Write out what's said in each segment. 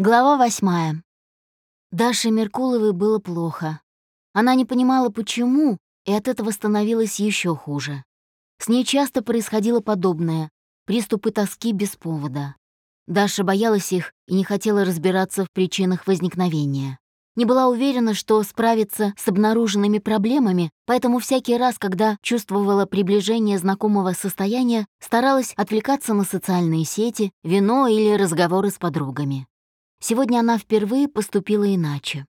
Глава восьмая. Даше Меркуловой было плохо. Она не понимала, почему, и от этого становилось еще хуже. С ней часто происходило подобное — приступы тоски без повода. Даша боялась их и не хотела разбираться в причинах возникновения. Не была уверена, что справится с обнаруженными проблемами, поэтому всякий раз, когда чувствовала приближение знакомого состояния, старалась отвлекаться на социальные сети, вино или разговоры с подругами. Сегодня она впервые поступила иначе.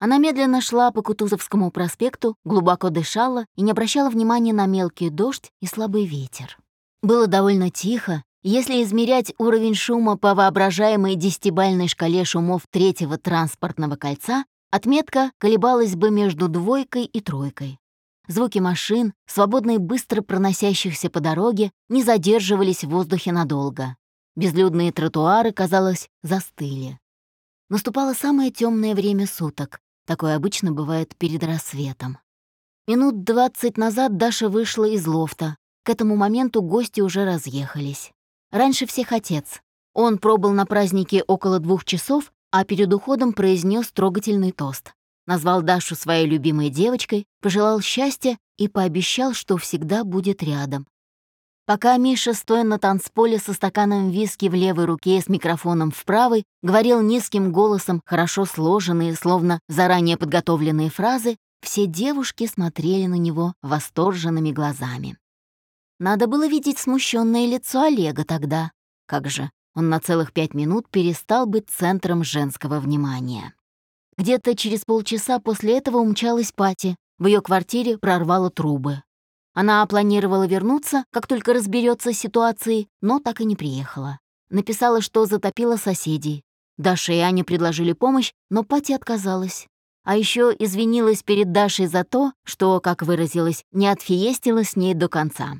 Она медленно шла по Кутузовскому проспекту, глубоко дышала и не обращала внимания на мелкий дождь и слабый ветер. Было довольно тихо, если измерять уровень шума по воображаемой десятибальной шкале шумов третьего транспортного кольца, отметка колебалась бы между двойкой и тройкой. Звуки машин, свободно и быстро проносящихся по дороге, не задерживались в воздухе надолго. Безлюдные тротуары, казалось, застыли. Наступало самое темное время суток. Такое обычно бывает перед рассветом. Минут двадцать назад Даша вышла из лофта. К этому моменту гости уже разъехались. Раньше всех отец. Он пробыл на празднике около двух часов, а перед уходом произнес трогательный тост. Назвал Дашу своей любимой девочкой, пожелал счастья и пообещал, что всегда будет рядом, Пока Миша, стоя на танцполе со стаканом виски в левой руке и с микрофоном в правой, говорил низким голосом хорошо сложенные, словно заранее подготовленные фразы, все девушки смотрели на него восторженными глазами. Надо было видеть смущенное лицо Олега тогда. Как же, он на целых пять минут перестал быть центром женского внимания. Где-то через полчаса после этого умчалась Пати. В ее квартире прорвало трубы. Она планировала вернуться, как только разберется с ситуацией, но так и не приехала. Написала, что затопила соседей. Даша и Аня предложили помощь, но Пати отказалась. А еще извинилась перед Дашей за то, что, как выразилась, не отфиестила с ней до конца.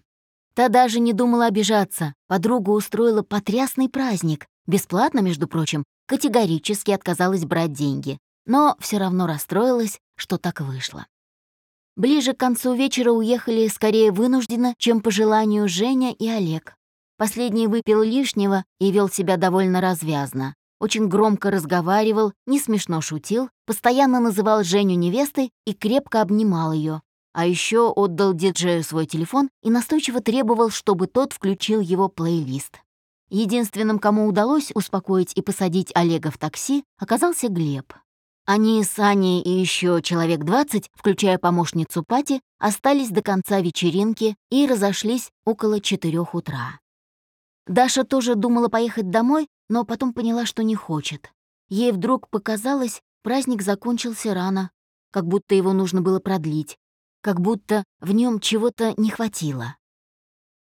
Та даже не думала обижаться. Подруга устроила потрясный праздник. Бесплатно, между прочим, категорически отказалась брать деньги. Но все равно расстроилась, что так вышло. Ближе к концу вечера уехали скорее вынужденно, чем по желанию Женя и Олег. Последний выпил лишнего и вел себя довольно развязно. Очень громко разговаривал, не смешно шутил, постоянно называл Женю невестой и крепко обнимал ее. А еще отдал диджею свой телефон и настойчиво требовал, чтобы тот включил его плейлист. Единственным, кому удалось успокоить и посадить Олега в такси, оказался Глеб. Они с Аней и еще человек 20, включая помощницу Пати, остались до конца вечеринки и разошлись около четырех утра. Даша тоже думала поехать домой, но потом поняла, что не хочет. Ей вдруг показалось, праздник закончился рано, как будто его нужно было продлить, как будто в нем чего-то не хватило.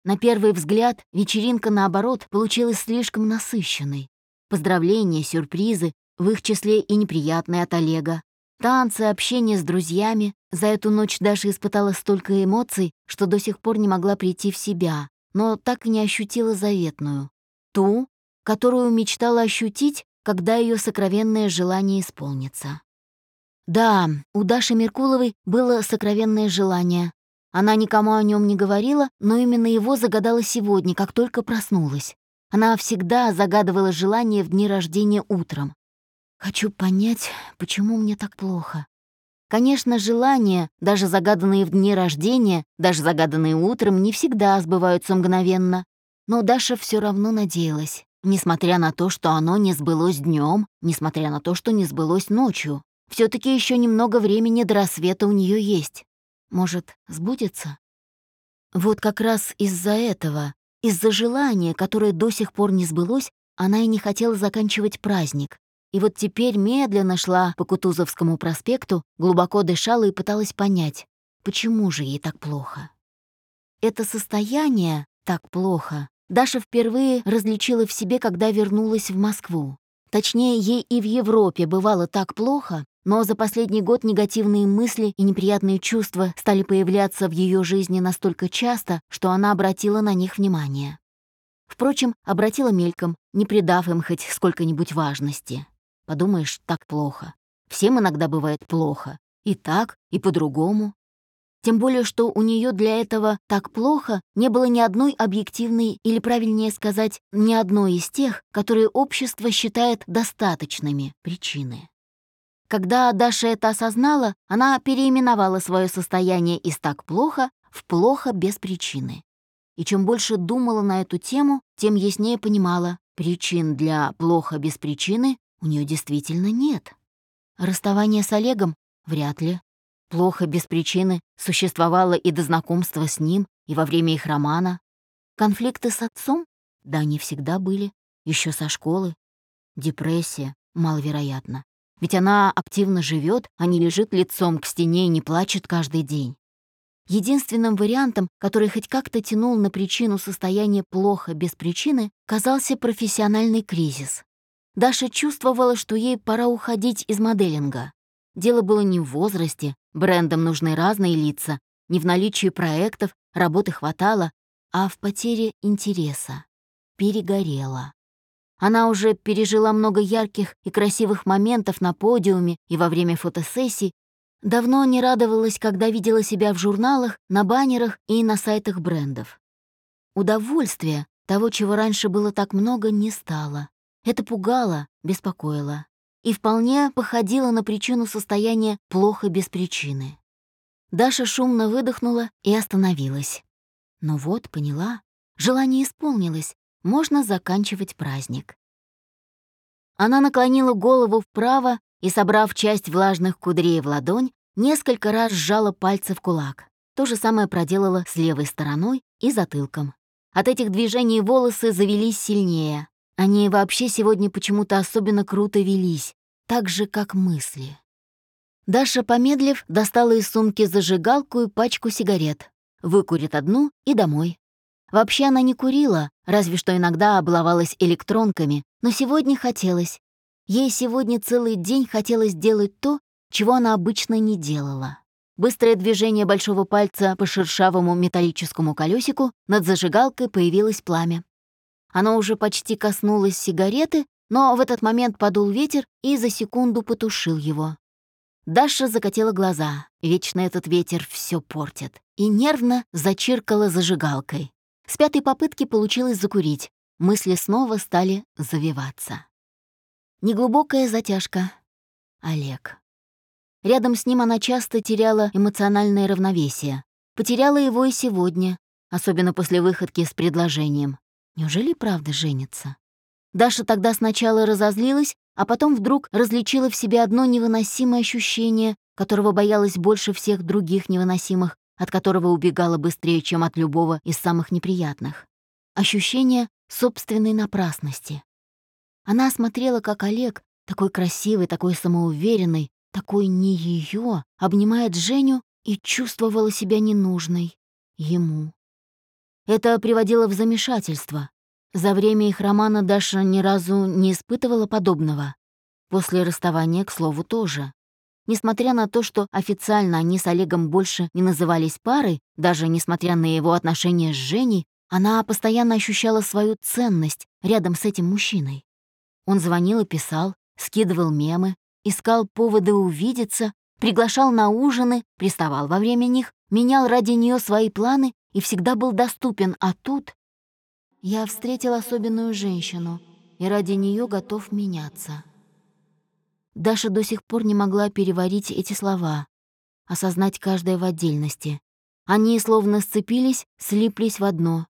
На первый взгляд вечеринка, наоборот, получилась слишком насыщенной. Поздравления, сюрпризы, в их числе и неприятные от Олега. Танцы, общение с друзьями. За эту ночь Даша испытала столько эмоций, что до сих пор не могла прийти в себя, но так и не ощутила заветную. Ту, которую мечтала ощутить, когда ее сокровенное желание исполнится. Да, у Даши Меркуловой было сокровенное желание. Она никому о нем не говорила, но именно его загадала сегодня, как только проснулась. Она всегда загадывала желание в дни рождения утром. Хочу понять, почему мне так плохо. Конечно, желания, даже загаданные в дни рождения, даже загаданные утром, не всегда сбываются мгновенно. Но Даша все равно надеялась, несмотря на то, что оно не сбылось днем, несмотря на то, что не сбылось ночью. все таки еще немного времени до рассвета у нее есть. Может, сбудется? Вот как раз из-за этого, из-за желания, которое до сих пор не сбылось, она и не хотела заканчивать праздник, и вот теперь медленно шла по Кутузовскому проспекту, глубоко дышала и пыталась понять, почему же ей так плохо. Это состояние так плохо Даша впервые различила в себе, когда вернулась в Москву. Точнее, ей и в Европе бывало так плохо, но за последний год негативные мысли и неприятные чувства стали появляться в ее жизни настолько часто, что она обратила на них внимание. Впрочем, обратила мельком, не придав им хоть сколько-нибудь важности. Подумаешь, так плохо. Всем иногда бывает плохо. И так, и по-другому. Тем более, что у нее для этого так плохо не было ни одной объективной, или, правильнее сказать, ни одной из тех, которые общество считает достаточными причины. Когда Даша это осознала, она переименовала свое состояние из «так плохо» в «плохо без причины». И чем больше думала на эту тему, тем яснее понимала, причин для «плохо без причины» у нее действительно нет. Расставание с Олегом? Вряд ли. Плохо без причины существовало и до знакомства с ним, и во время их романа. Конфликты с отцом? Да, они всегда были. еще со школы. Депрессия? Маловероятно. Ведь она активно живет, а не лежит лицом к стене и не плачет каждый день. Единственным вариантом, который хоть как-то тянул на причину состояния плохо без причины, казался профессиональный кризис. Даша чувствовала, что ей пора уходить из моделинга. Дело было не в возрасте, брендам нужны разные лица, не в наличии проектов, работы хватало, а в потере интереса. Перегорела. Она уже пережила много ярких и красивых моментов на подиуме и во время фотосессий, давно не радовалась, когда видела себя в журналах, на баннерах и на сайтах брендов. Удовольствия, того, чего раньше было так много, не стало. Это пугало, беспокоило и вполне походило на причину состояния плохо без причины. Даша шумно выдохнула и остановилась. Но вот, поняла, желание исполнилось, можно заканчивать праздник. Она наклонила голову вправо и, собрав часть влажных кудрей в ладонь, несколько раз сжала пальцы в кулак. То же самое проделала с левой стороной и затылком. От этих движений волосы завелись сильнее, они вообще сегодня почему-то особенно круто велись, так же, как мысли. Даша, помедлив, достала из сумки зажигалку и пачку сигарет. Выкурит одну и домой. Вообще она не курила, разве что иногда облавалась электронками, но сегодня хотелось. Ей сегодня целый день хотелось делать то, чего она обычно не делала. Быстрое движение большого пальца по шершавому металлическому колесику над зажигалкой появилось пламя. Оно уже почти коснулось сигареты, но в этот момент подул ветер и за секунду потушил его. Даша закатила глаза, вечно этот ветер все портит, и нервно зачиркала зажигалкой. С пятой попытки получилось закурить, мысли снова стали завиваться. Неглубокая затяжка. Олег. Рядом с ним она часто теряла эмоциональное равновесие. Потеряла его и сегодня, особенно после выходки с предложением. Неужели правда женится? Даша тогда сначала разозлилась, а потом вдруг различила в себе одно невыносимое ощущение, которого боялась больше всех других невыносимых, от которого убегала быстрее, чем от любого из самых неприятных. Ощущение собственной напрасности. Она осмотрела, как Олег, такой красивый, такой самоуверенный, такой не ее, обнимает Женю и чувствовала себя ненужной ему. Это приводило в замешательство. За время их романа Даша ни разу не испытывала подобного. После расставания, к слову, тоже. Несмотря на то, что официально они с Олегом больше не назывались парой, даже несмотря на его отношения с Женей, она постоянно ощущала свою ценность рядом с этим мужчиной. Он звонил и писал, скидывал мемы, искал поводы увидеться, приглашал на ужины, приставал во время них, менял ради нее свои планы и всегда был доступен, а тут... Я встретил особенную женщину, и ради нее готов меняться. Даша до сих пор не могла переварить эти слова, осознать каждое в отдельности. Они словно сцепились, слиплись в одно.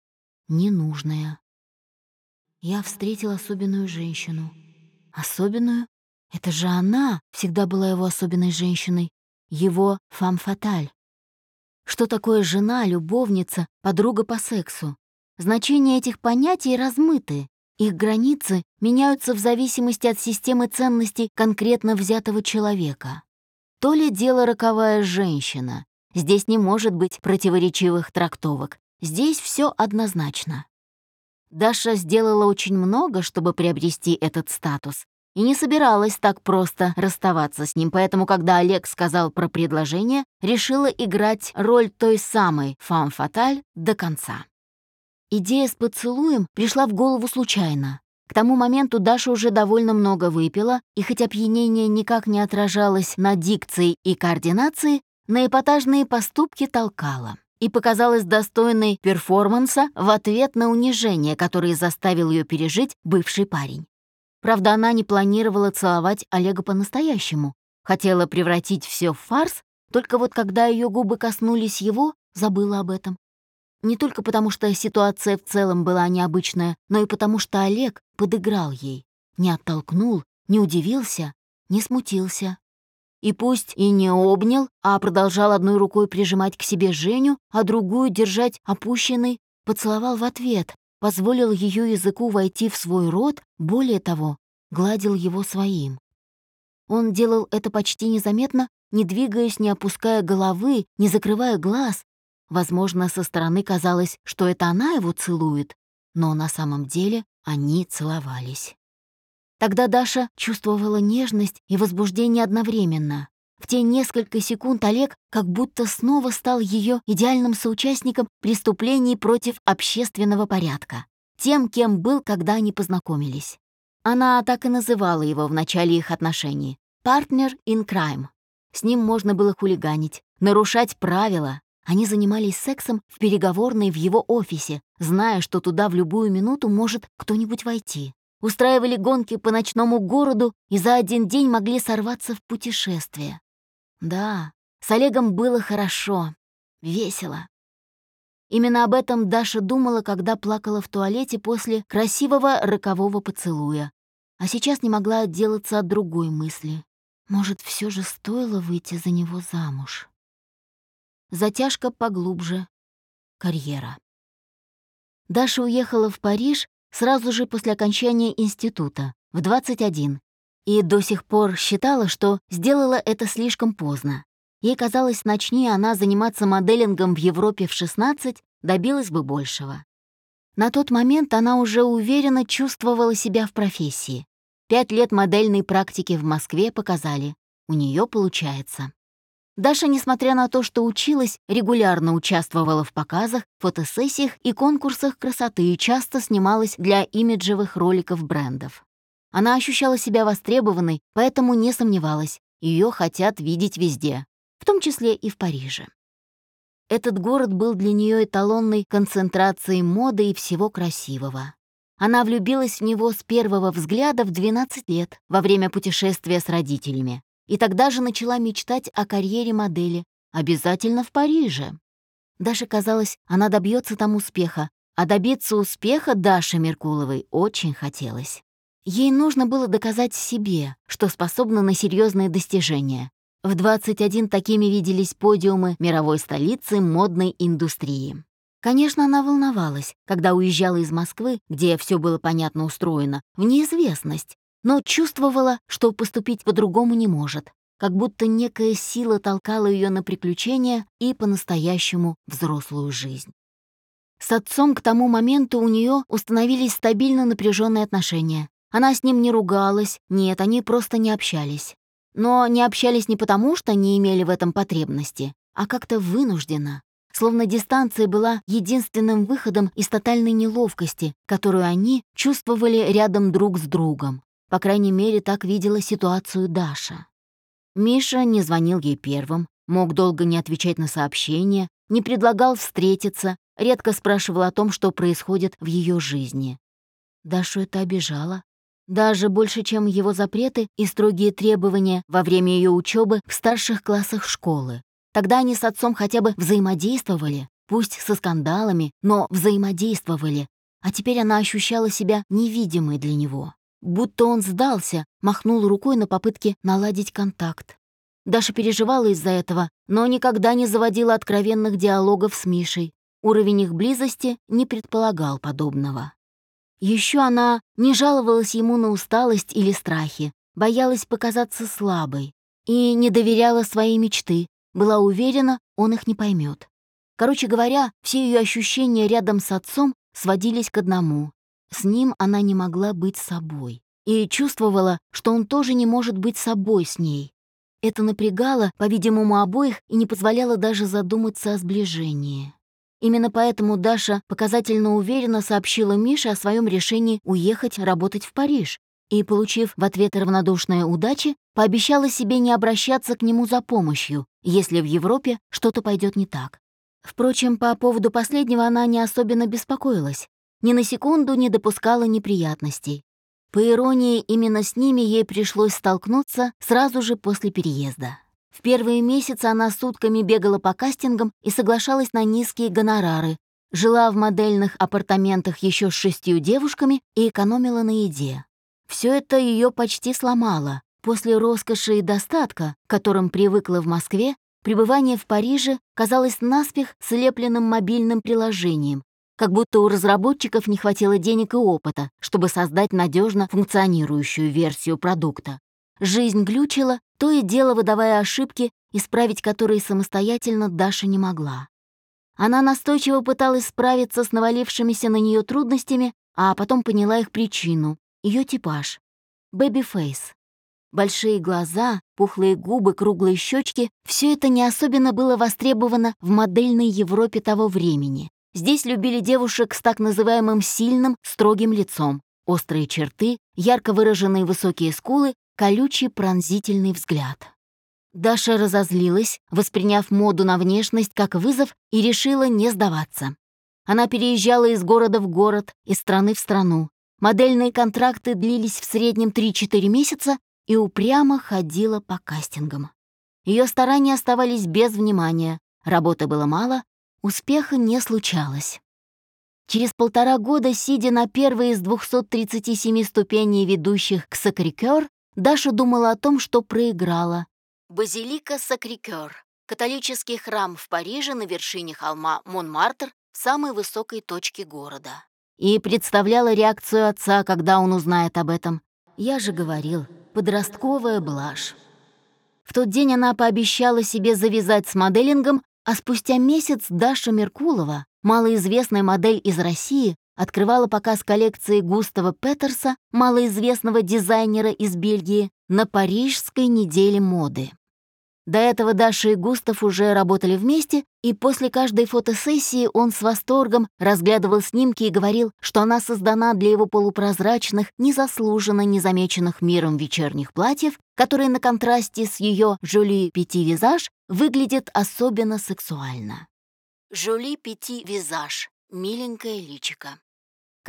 Ненужное. Я встретил особенную женщину. Особенную? Это же она всегда была его особенной женщиной. Его фам-фаталь. Что такое жена, любовница, подруга по сексу? Значения этих понятий размыты. Их границы меняются в зависимости от системы ценностей конкретно взятого человека. То ли дело роковая женщина. Здесь не может быть противоречивых трактовок. Здесь все однозначно. Даша сделала очень много, чтобы приобрести этот статус, и не собиралась так просто расставаться с ним, поэтому, когда Олег сказал про предложение, решила играть роль той самой фам-фаталь до конца. Идея с поцелуем пришла в голову случайно. К тому моменту Даша уже довольно много выпила, и хоть опьянение никак не отражалось на дикции и координации, на эпатажные поступки толкала и показалась достойной перформанса в ответ на унижение, которое заставил ее пережить бывший парень. Правда, она не планировала целовать Олега по-настоящему, хотела превратить все в фарс, только вот когда ее губы коснулись его, забыла об этом. Не только потому, что ситуация в целом была необычная, но и потому, что Олег подыграл ей, не оттолкнул, не удивился, не смутился. И пусть и не обнял, а продолжал одной рукой прижимать к себе Женю, а другую держать опущенной, поцеловал в ответ, позволил ее языку войти в свой рот, более того, гладил его своим. Он делал это почти незаметно, не двигаясь, не опуская головы, не закрывая глаз. Возможно, со стороны казалось, что это она его целует, но на самом деле они целовались. Тогда Даша чувствовала нежность и возбуждение одновременно. В те несколько секунд Олег как будто снова стал ее идеальным соучастником преступлений против общественного порядка, тем, кем был, когда они познакомились. Она так и называла его в начале их отношений — «партнер in crime». С ним можно было хулиганить, нарушать правила. Они занимались сексом в переговорной в его офисе, зная, что туда в любую минуту может кто-нибудь войти устраивали гонки по ночному городу и за один день могли сорваться в путешествие. Да, с Олегом было хорошо, весело. Именно об этом Даша думала, когда плакала в туалете после красивого рокового поцелуя. А сейчас не могла отделаться от другой мысли. Может, все же стоило выйти за него замуж? Затяжка поглубже. Карьера. Даша уехала в Париж сразу же после окончания института, в 21, и до сих пор считала, что сделала это слишком поздно. Ей казалось, начни она заниматься моделингом в Европе в 16, добилась бы большего. На тот момент она уже уверенно чувствовала себя в профессии. Пять лет модельной практики в Москве показали, у нее получается. Даша, несмотря на то, что училась, регулярно участвовала в показах, фотосессиях и конкурсах красоты и часто снималась для имиджевых роликов брендов. Она ощущала себя востребованной, поэтому не сомневалась, ее хотят видеть везде, в том числе и в Париже. Этот город был для нее эталонной концентрацией моды и всего красивого. Она влюбилась в него с первого взгляда в 12 лет во время путешествия с родителями и тогда же начала мечтать о карьере модели, обязательно в Париже. Даше казалось, она добьется там успеха, а добиться успеха Даше Меркуловой очень хотелось. Ей нужно было доказать себе, что способна на серьезные достижения. В 21 такими виделись подиумы мировой столицы модной индустрии. Конечно, она волновалась, когда уезжала из Москвы, где все было понятно устроено, в неизвестность, но чувствовала, что поступить по-другому не может, как будто некая сила толкала ее на приключения и по-настоящему взрослую жизнь. С отцом к тому моменту у нее установились стабильно напряженные отношения. Она с ним не ругалась, нет, они просто не общались. Но не общались не потому, что не имели в этом потребности, а как-то вынужденно. Словно дистанция была единственным выходом из тотальной неловкости, которую они чувствовали рядом друг с другом. По крайней мере, так видела ситуацию Даша. Миша не звонил ей первым, мог долго не отвечать на сообщения, не предлагал встретиться, редко спрашивал о том, что происходит в ее жизни. Дашу это обижало. Даже больше, чем его запреты и строгие требования во время ее учебы в старших классах школы. Тогда они с отцом хотя бы взаимодействовали, пусть со скандалами, но взаимодействовали, а теперь она ощущала себя невидимой для него. Будто он сдался, махнул рукой на попытке наладить контакт. Даша переживала из-за этого, но никогда не заводила откровенных диалогов с Мишей. Уровень их близости не предполагал подобного. Еще она не жаловалась ему на усталость или страхи, боялась показаться слабой и не доверяла своей мечты, была уверена, он их не поймет. Короче говоря, все ее ощущения рядом с отцом сводились к одному с ним она не могла быть собой и чувствовала, что он тоже не может быть собой с ней. Это напрягало, по-видимому, обоих и не позволяло даже задуматься о сближении. Именно поэтому Даша показательно уверенно сообщила Мише о своем решении уехать работать в Париж, и, получив в ответ равнодушные удачи, пообещала себе не обращаться к нему за помощью, если в Европе что-то пойдет не так. Впрочем, по поводу последнего она не особенно беспокоилась, ни на секунду не допускала неприятностей. По иронии, именно с ними ей пришлось столкнуться сразу же после переезда. В первые месяцы она сутками бегала по кастингам и соглашалась на низкие гонорары, жила в модельных апартаментах еще с шестью девушками и экономила на еде. Все это ее почти сломало. После роскоши и достатка, к которым привыкла в Москве, пребывание в Париже казалось наспех слепленным мобильным приложением, как будто у разработчиков не хватило денег и опыта, чтобы создать надежно функционирующую версию продукта. Жизнь глючила, то и дело выдавая ошибки, исправить которые самостоятельно Даша не могла. Она настойчиво пыталась справиться с навалившимися на нее трудностями, а потом поняла их причину ее типаж. Baby face. Большие глаза, пухлые губы, круглые щечки — все это не особенно было востребовано в модельной Европе того времени. Здесь любили девушек с так называемым сильным, строгим лицом, острые черты, ярко выраженные высокие скулы, колючий пронзительный взгляд. Даша разозлилась, восприняв моду на внешность как вызов и решила не сдаваться. Она переезжала из города в город, из страны в страну, Модельные контракты длились в среднем 3-4 месяца и упрямо ходила по кастингам. Ее старания оставались без внимания, работы было мало, успеха не случалось. Через полтора года, сидя на первой из 237 ступеней, ведущих к Сакрикёр, Даша думала о том, что проиграла. Базилика Сакрикёр — католический храм в Париже на вершине холма Монмартр в самой высокой точке города и представляла реакцию отца, когда он узнает об этом. Я же говорил, подростковая блажь. В тот день она пообещала себе завязать с моделингом, а спустя месяц Даша Меркулова, малоизвестная модель из России, открывала показ коллекции Густава Петерса, малоизвестного дизайнера из Бельгии, на Парижской неделе моды. До этого Даша и Густав уже работали вместе, и после каждой фотосессии он с восторгом разглядывал снимки и говорил, что она создана для его полупрозрачных, незаслуженно незамеченных миром вечерних платьев, которые на контрасте с ее Жюли Пяти Визаж выглядят особенно сексуально. Жюли Пяти Визаж — миленькое личико.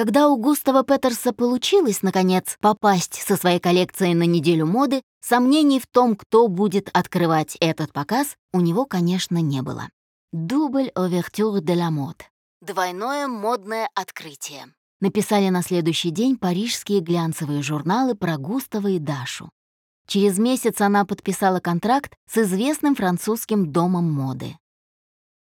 Когда у Густава Петерса получилось, наконец, попасть со своей коллекцией на неделю моды, сомнений в том, кто будет открывать этот показ, у него, конечно, не было. «Дубль овертюр де ла мод» — «Двойное модное открытие», написали на следующий день парижские глянцевые журналы про Густава и Дашу. Через месяц она подписала контракт с известным французским домом моды.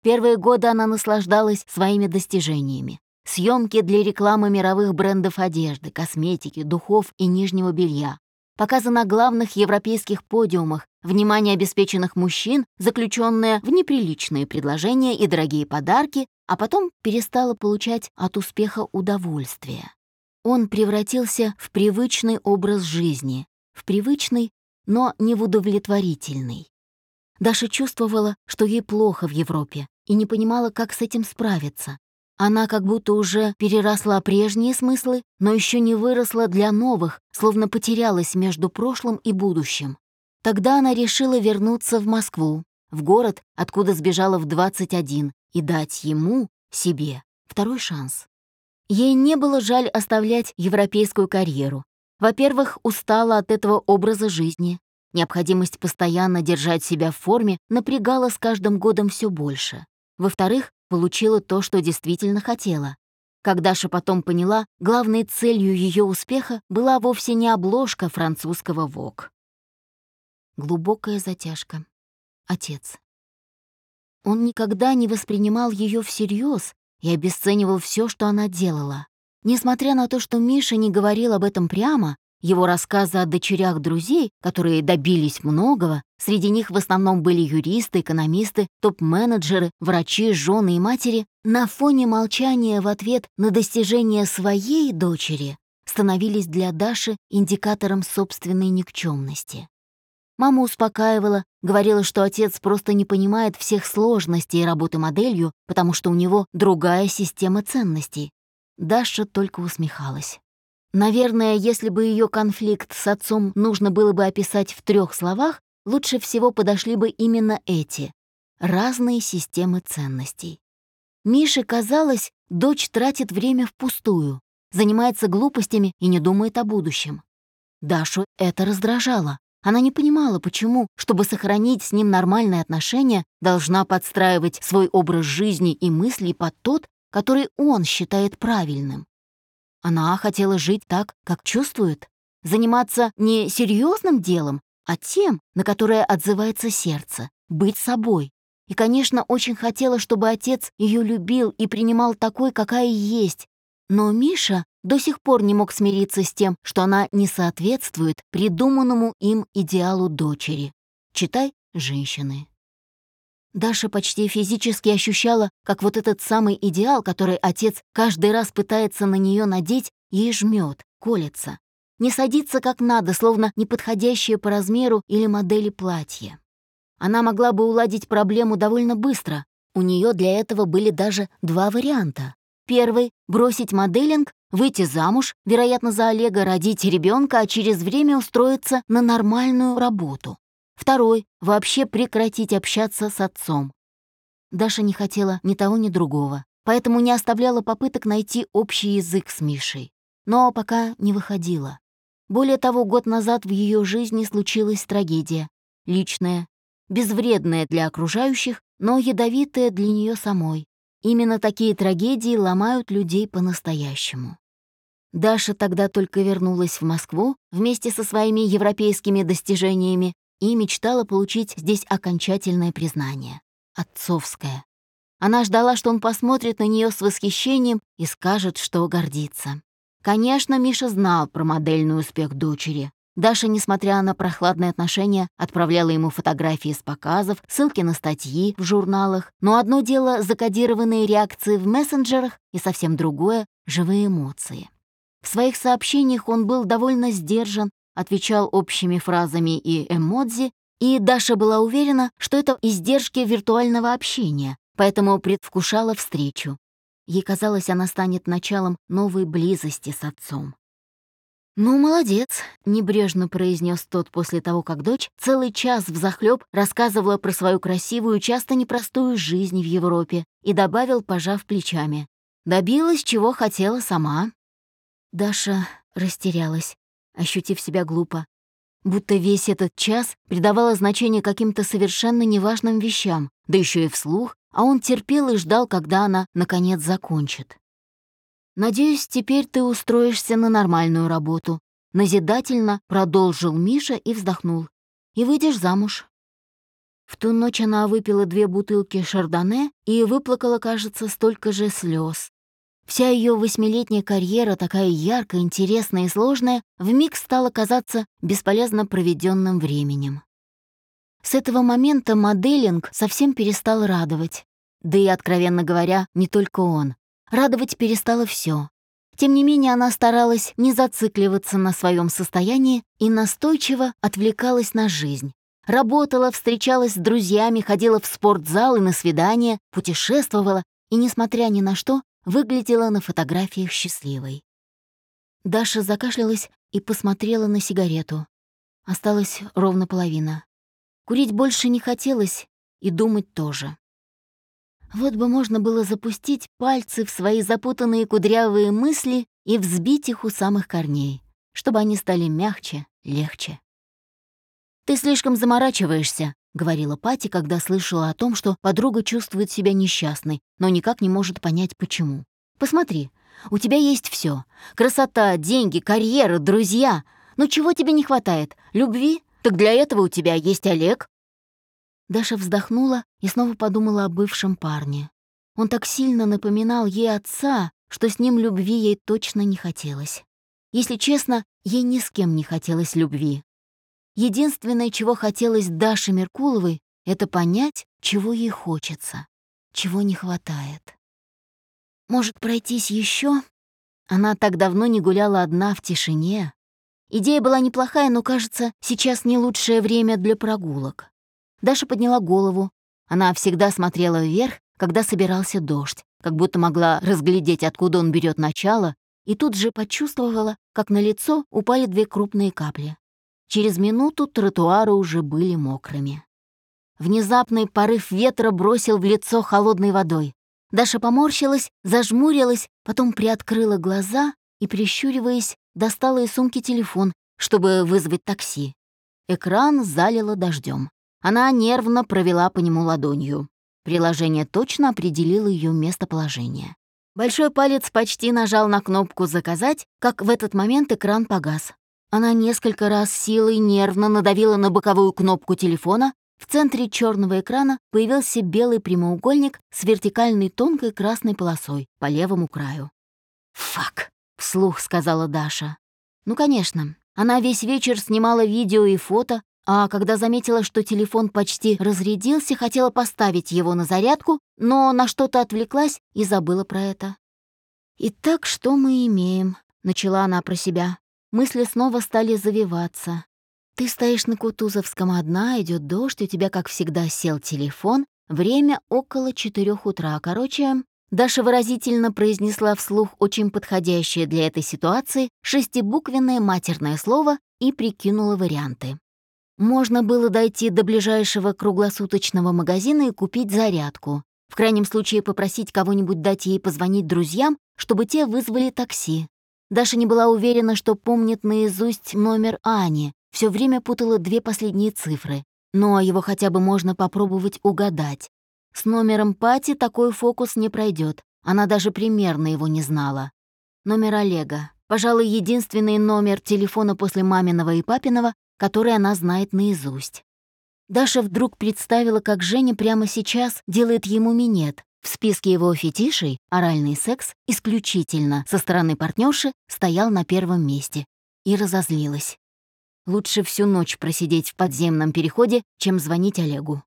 Первые годы она наслаждалась своими достижениями. Съемки для рекламы мировых брендов одежды, косметики, духов и нижнего белья. Показы на главных европейских подиумах, внимание обеспеченных мужчин, заключенное в неприличные предложения и дорогие подарки, а потом перестала получать от успеха удовольствие. Он превратился в привычный образ жизни, в привычный, но не в удовлетворительный. Даша чувствовала, что ей плохо в Европе, и не понимала, как с этим справиться. Она как будто уже переросла прежние смыслы, но еще не выросла для новых, словно потерялась между прошлым и будущим. Тогда она решила вернуться в Москву, в город, откуда сбежала в 21, и дать ему, себе, второй шанс. Ей не было жаль оставлять европейскую карьеру. Во-первых, устала от этого образа жизни. Необходимость постоянно держать себя в форме напрягала с каждым годом все больше. Во-вторых, получила то, что действительно хотела. Как Даша потом поняла, главной целью ее успеха была вовсе не обложка французского ВОК. Глубокая затяжка. Отец. Он никогда не воспринимал ее всерьез и обесценивал все, что она делала. Несмотря на то, что Миша не говорил об этом прямо, его рассказы о дочерях друзей, которые добились многого, среди них в основном были юристы, экономисты, топ-менеджеры, врачи, жены и матери, на фоне молчания в ответ на достижения своей дочери становились для Даши индикатором собственной никчемности. Мама успокаивала, говорила, что отец просто не понимает всех сложностей работы моделью, потому что у него другая система ценностей. Даша только усмехалась. Наверное, если бы ее конфликт с отцом нужно было бы описать в трех словах, лучше всего подошли бы именно эти — разные системы ценностей. Мише казалось, дочь тратит время впустую, занимается глупостями и не думает о будущем. Дашу это раздражало. Она не понимала, почему, чтобы сохранить с ним нормальные отношения, должна подстраивать свой образ жизни и мыслей под тот, который он считает правильным. Она хотела жить так, как чувствует, заниматься не серьезным делом, а тем, на которое отзывается сердце, быть собой. И, конечно, очень хотела, чтобы отец ее любил и принимал такой, какая есть. Но Миша до сих пор не мог смириться с тем, что она не соответствует придуманному им идеалу дочери. Читай «женщины». Даша почти физически ощущала, как вот этот самый идеал, который отец каждый раз пытается на нее надеть, ей жмет, колется. Не садится как надо, словно неподходящее по размеру или модели платья. Она могла бы уладить проблему довольно быстро. У нее для этого были даже два варианта. Первый — бросить моделинг, выйти замуж, вероятно, за Олега, родить ребенка, а через время устроиться на нормальную работу. Второй — вообще прекратить общаться с отцом. Даша не хотела ни того, ни другого, поэтому не оставляла попыток найти общий язык с Мишей. Но пока не выходила. Более того, год назад в ее жизни случилась трагедия. Личная, безвредная для окружающих, но ядовитая для нее самой. Именно такие трагедии ломают людей по-настоящему. Даша тогда только вернулась в Москву вместе со своими европейскими достижениями и мечтала получить здесь окончательное признание. Отцовское. Она ждала, что он посмотрит на нее с восхищением и скажет, что гордится. Конечно, Миша знал про модельный успех дочери. Даша, несмотря на прохладные отношения, отправляла ему фотографии с показов, ссылки на статьи в журналах, но одно дело — закодированные реакции в мессенджерах, и совсем другое — живые эмоции. В своих сообщениях он был довольно сдержан, отвечал общими фразами и эмодзи, и Даша была уверена, что это издержки виртуального общения, поэтому предвкушала встречу. Ей казалось, она станет началом новой близости с отцом. «Ну, молодец», — небрежно произнес тот после того, как дочь целый час взахлёб рассказывала про свою красивую, часто непростую жизнь в Европе и добавил, пожав плечами. «Добилась, чего хотела сама». Даша растерялась, ощутив себя глупо. Будто весь этот час придавала значение каким-то совершенно неважным вещам, да еще и вслух, а он терпел и ждал, когда она, наконец, закончит. «Надеюсь, теперь ты устроишься на нормальную работу», — назидательно продолжил Миша и вздохнул. «И выйдешь замуж». В ту ночь она выпила две бутылки шардоне и выплакала, кажется, столько же слез. Вся ее восьмилетняя карьера, такая яркая, интересная и сложная, вмиг стала казаться бесполезно проведенным временем. С этого момента моделинг совсем перестал радовать. Да и, откровенно говоря, не только он. Радовать перестало все. Тем не менее, она старалась не зацикливаться на своем состоянии и настойчиво отвлекалась на жизнь. Работала, встречалась с друзьями, ходила в спортзал и на свидания, путешествовала и, несмотря ни на что, выглядела на фотографиях счастливой. Даша закашлялась и посмотрела на сигарету. Осталась ровно половина. Курить больше не хотелось и думать тоже. Вот бы можно было запустить пальцы в свои запутанные кудрявые мысли и взбить их у самых корней, чтобы они стали мягче, легче. «Ты слишком заморачиваешься», — говорила Пати, когда слышала о том, что подруга чувствует себя несчастной, но никак не может понять, почему. «Посмотри, у тебя есть все: Красота, деньги, карьера, друзья. Но чего тебе не хватает? Любви? Так для этого у тебя есть Олег, Даша вздохнула и снова подумала о бывшем парне. Он так сильно напоминал ей отца, что с ним любви ей точно не хотелось. Если честно, ей ни с кем не хотелось любви. Единственное, чего хотелось Даше Меркуловой, это понять, чего ей хочется, чего не хватает. Может, пройтись еще? Она так давно не гуляла одна в тишине. Идея была неплохая, но, кажется, сейчас не лучшее время для прогулок. Даша подняла голову. Она всегда смотрела вверх, когда собирался дождь, как будто могла разглядеть, откуда он берет начало, и тут же почувствовала, как на лицо упали две крупные капли. Через минуту тротуары уже были мокрыми. Внезапный порыв ветра бросил в лицо холодной водой. Даша поморщилась, зажмурилась, потом приоткрыла глаза и, прищуриваясь, достала из сумки телефон, чтобы вызвать такси. Экран залило дождем. Она нервно провела по нему ладонью. Приложение точно определило ее местоположение. Большой палец почти нажал на кнопку «Заказать», как в этот момент экран погас. Она несколько раз силой нервно надавила на боковую кнопку телефона, в центре черного экрана появился белый прямоугольник с вертикальной тонкой красной полосой по левому краю. «Фак!» — вслух сказала Даша. Ну, конечно, она весь вечер снимала видео и фото, а когда заметила, что телефон почти разрядился, хотела поставить его на зарядку, но на что-то отвлеклась и забыла про это. «Итак, что мы имеем?» — начала она про себя. Мысли снова стали завиваться. Ты стоишь на Кутузовском одна, идет дождь, у тебя, как всегда, сел телефон. Время около четырех утра. Короче, Даша выразительно произнесла вслух очень подходящее для этой ситуации шестибуквенное матерное слово и прикинула варианты. Можно было дойти до ближайшего круглосуточного магазина и купить зарядку. В крайнем случае попросить кого-нибудь дать ей позвонить друзьям, чтобы те вызвали такси. Даша не была уверена, что помнит наизусть номер Ани, все время путала две последние цифры, но его хотя бы можно попробовать угадать. С номером Пати такой фокус не пройдет, она даже примерно его не знала. Номер Олега. Пожалуй, единственный номер телефона после маминого и папиного, который она знает наизусть. Даша вдруг представила, как Женя прямо сейчас делает ему минет. В списке его фетишей оральный секс исключительно со стороны партнерши стоял на первом месте. И разозлилась. Лучше всю ночь просидеть в подземном переходе, чем звонить Олегу.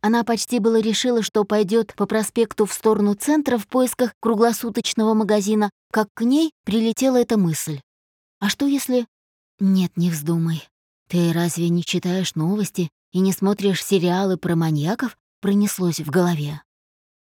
Она почти было решила, что пойдет по проспекту в сторону центра в поисках круглосуточного магазина, как к ней прилетела эта мысль. А что если... Нет, не вздумай. Ты разве не читаешь новости и не смотришь сериалы про маньяков? Пронеслось в голове.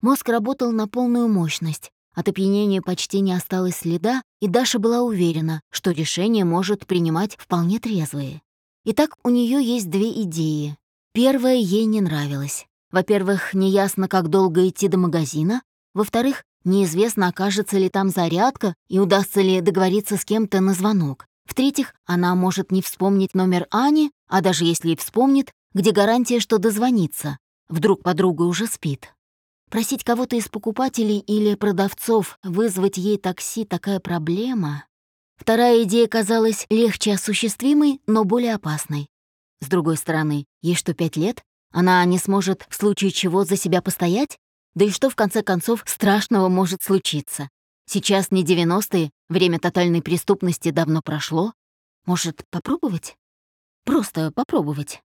Мозг работал на полную мощность. От опьянения почти не осталось следа, и Даша была уверена, что решение может принимать вполне трезвые. Итак, у нее есть две идеи. Первая ей не нравилась. Во-первых, неясно, как долго идти до магазина. Во-вторых, неизвестно, окажется ли там зарядка и удастся ли договориться с кем-то на звонок. В-третьих, она может не вспомнить номер Ани, а даже если и вспомнит, где гарантия, что дозвонится? Вдруг подруга уже спит. Просить кого-то из покупателей или продавцов вызвать ей такси — такая проблема. Вторая идея казалась легче осуществимой, но более опасной. С другой стороны, ей что, пять лет? Она не сможет в случае чего за себя постоять? Да и что, в конце концов, страшного может случиться? Сейчас не девяностые, время тотальной преступности давно прошло. Может, попробовать? Просто попробовать.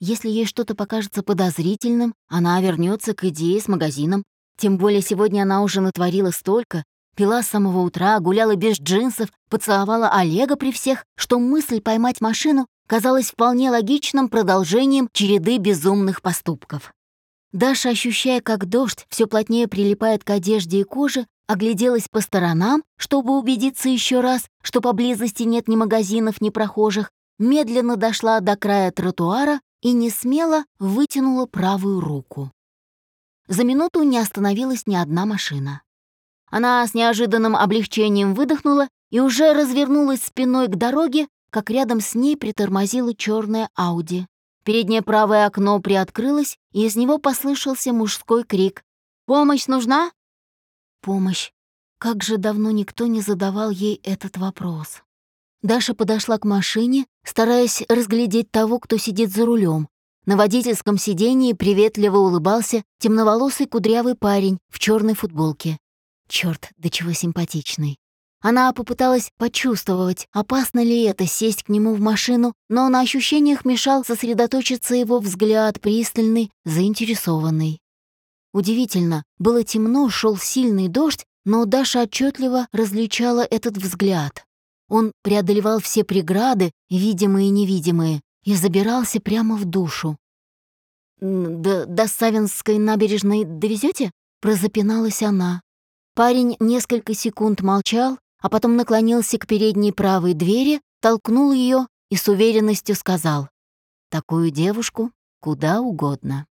Если ей что-то покажется подозрительным, она вернется к идее с магазином. Тем более сегодня она уже натворила столько, пила с самого утра, гуляла без джинсов, поцеловала Олега при всех, что мысль поймать машину казалась вполне логичным продолжением череды безумных поступков. Даша, ощущая, как дождь все плотнее прилипает к одежде и коже, огляделась по сторонам, чтобы убедиться еще раз, что поблизости нет ни магазинов, ни прохожих, медленно дошла до края тротуара и не смело вытянула правую руку. За минуту не остановилась ни одна машина. Она с неожиданным облегчением выдохнула и уже развернулась спиной к дороге, как рядом с ней притормозила черная Ауди. Переднее правое окно приоткрылось, и из него послышался мужской крик. «Помощь нужна?» «Помощь. Как же давно никто не задавал ей этот вопрос». Даша подошла к машине, стараясь разглядеть того, кто сидит за рулем. На водительском сидении приветливо улыбался темноволосый кудрявый парень в черной футболке. Черт, до чего симпатичный. Она попыталась почувствовать, опасно ли это сесть к нему в машину, но на ощущениях мешал сосредоточиться его взгляд, пристальный, заинтересованный. Удивительно, было темно, шел сильный дождь, но Даша отчетливо различала этот взгляд. Он преодолевал все преграды, видимые и невидимые, и забирался прямо в душу. «До, до Савинской набережной довезете? прозапиналась она. Парень несколько секунд молчал, а потом наклонился к передней правой двери, толкнул ее и с уверенностью сказал «Такую девушку куда угодно».